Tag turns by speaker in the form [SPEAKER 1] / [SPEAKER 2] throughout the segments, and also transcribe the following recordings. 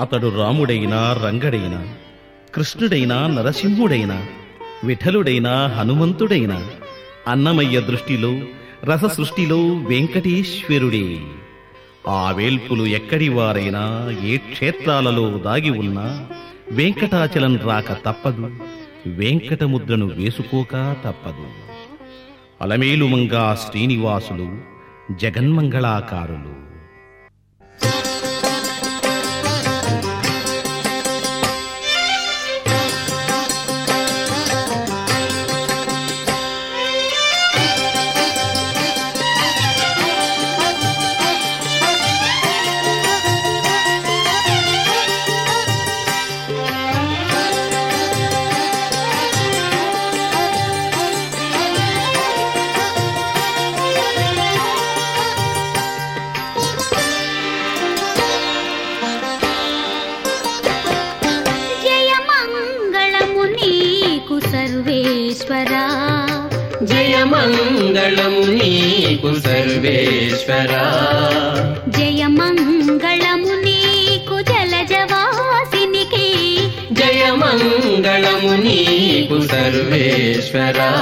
[SPEAKER 1] అతడు రాముడైనా రంగడైనా కృష్ణుడైనా నరసింహుడైనా విఠలుడైనా హనుమంతుడైనా అన్నమయ్య దృష్టిలో రస సృష్టిలో వెంకటేశ్వరుడే. ఆ వేల్పులు ఎక్కడి వారైనా ఏ క్షేత్రాలలో దాగి ఉన్నా వెంకటాచలం రాక తప్పదు వెంకటముద్రను వేసుకోక తప్పదు. అలమేలుమంగా శ్రీనివాసులు జగన్మంగళాకారులు.
[SPEAKER 2] జయ మంగళము నీకు సర్వేశ్వరా.
[SPEAKER 3] జయ మంగళము నీకు
[SPEAKER 2] జలజవాసినికి.
[SPEAKER 3] జయ మంగళము నీకు సర్వేశ్వరా.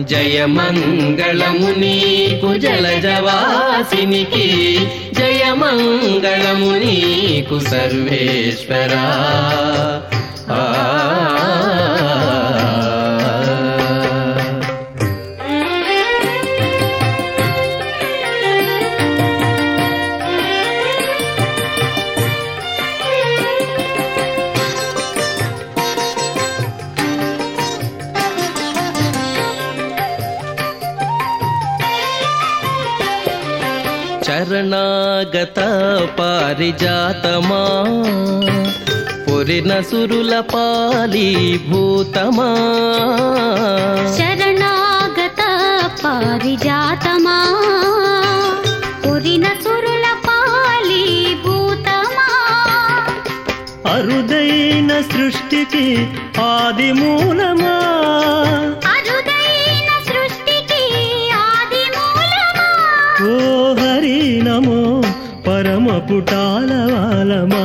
[SPEAKER 3] జయ మంగళము నీకు జలజవాసినికి. జయ మంగళము నీకు సర్వేశ్వరా. ఆ చరణాగత పారిజాతమా? పొరిన సురుల పాలి భూతమా
[SPEAKER 2] శరణాగత పారిజాతమా? పురిన సురుల పాలి భూతమా
[SPEAKER 4] అరుదైన సృష్టికి ఆది మూలమా పుటాల పుటాలవాలమా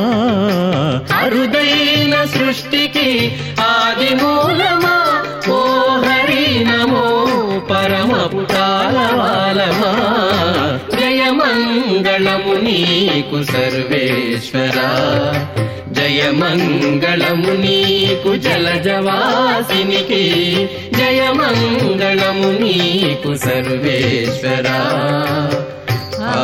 [SPEAKER 3] అరుదైన సృష్టికి ఆది మూలమా? ఓ హరి నమో పరమ పుటాలవాలమా జయ మంగళము నీకు సర్వేశ్వరా. జయ మంగళము నీకు జలజవాసినికి జయ మంగళము నీకు సర్వేశ్వరా. ఆ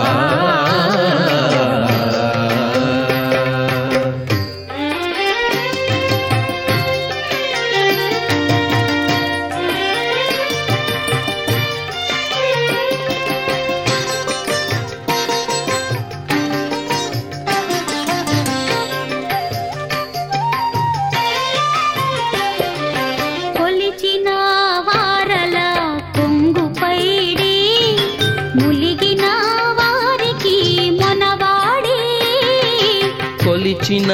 [SPEAKER 2] కొలిచిన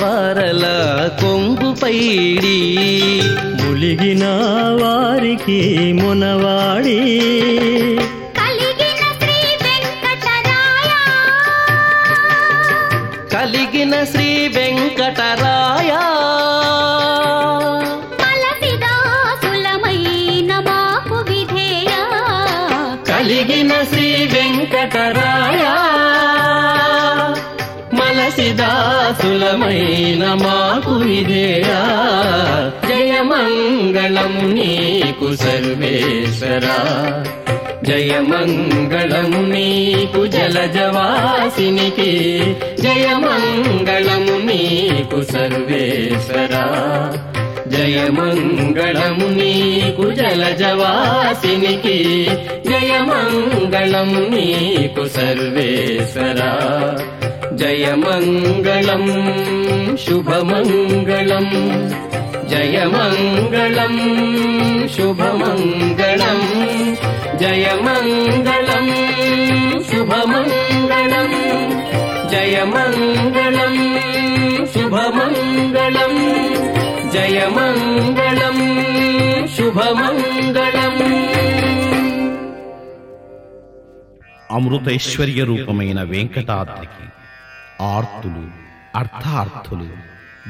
[SPEAKER 2] వారల కొంగు పైడి ములిగిన వారికి మునవాడి. కలిగిన శ్రీ వెంకటరాయ.
[SPEAKER 3] కలిగిన శ్రీ వెంకటరాయ.
[SPEAKER 2] మలసిదాసులమైన మాకు విధేయ
[SPEAKER 3] కలిగిన ఇదేయా జయ మంగళము నీకు సర్వేశ్వరా. జయ మంగళము నీకు జలజవాసినికి. జయ మంగళము నీకు సర్వేశ్వరా. జయ మంగళము నీకు జలజవాసినికి. జయ మంగళము నీకు సర్వేశ్వరా. జయ మంగళం శుభమంగళం జయ మంగళం శుభమంగళం జయ మంగళం శుభమంగళం జయ మంగళం శుభమంగళం జయ మంగళం శుభమంగళం.
[SPEAKER 1] అమృతైశ్వర్య రూపమైన వెంకటాద్రికి ఆర్తులు అర్థార్థులు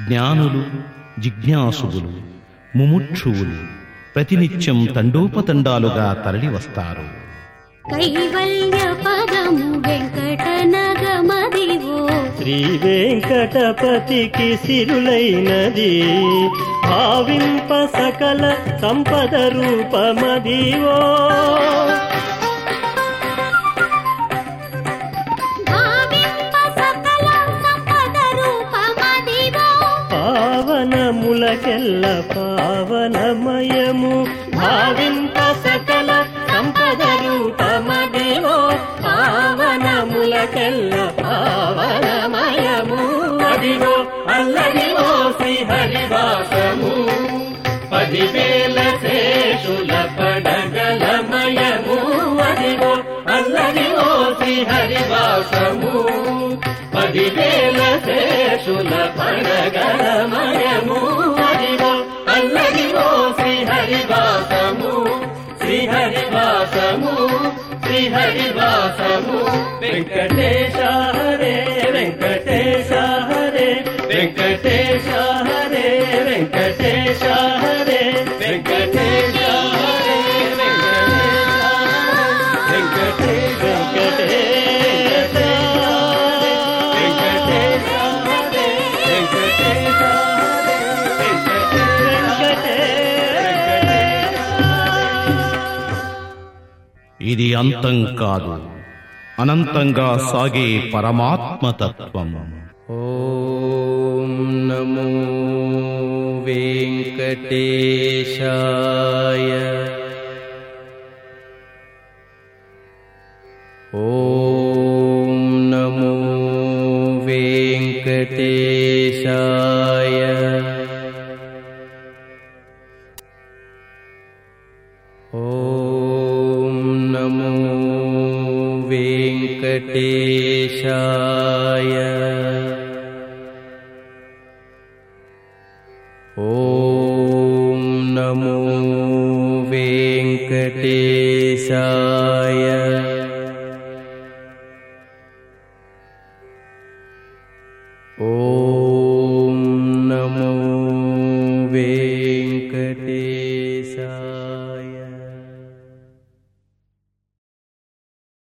[SPEAKER 1] జ్ఞానులు జిజ్ఞాసువులు ముముక్షువులు ప్రతినిత్యం తండోపతండాలుగా తరలి వస్తారు
[SPEAKER 2] కైవల్య పదము వెంకట నగమదివో
[SPEAKER 4] శ్రీ వెంకటపతికి సిరులైనది భావింప సకల సంపద రూపమదివో. పావనములకెల్ల పావనమయము. భావింప సకల సంపద రూపమదివో పావనములకెల్ల పావనమయము. అదిగో అల్లదివో శ్రీహరివాసము. పదివేల శేషుల పడగలమయము. అదిగో అల్లదివో శ్రీహరివాసము. పదివేల శేషుల పడగల శ్రీహరివాసము వెంకటేశ హరే వెంకటేశ
[SPEAKER 1] ఇది అంతం కాదు. అనంతంగా సాగే పరమాత్మతత్వం.
[SPEAKER 3] ఓం నమో వెంకటేశాయ. ఓం నమో వెంకటేశాయ. वेङ्कटेशाय ॐ नमो वेङ्कटेशाय ॐ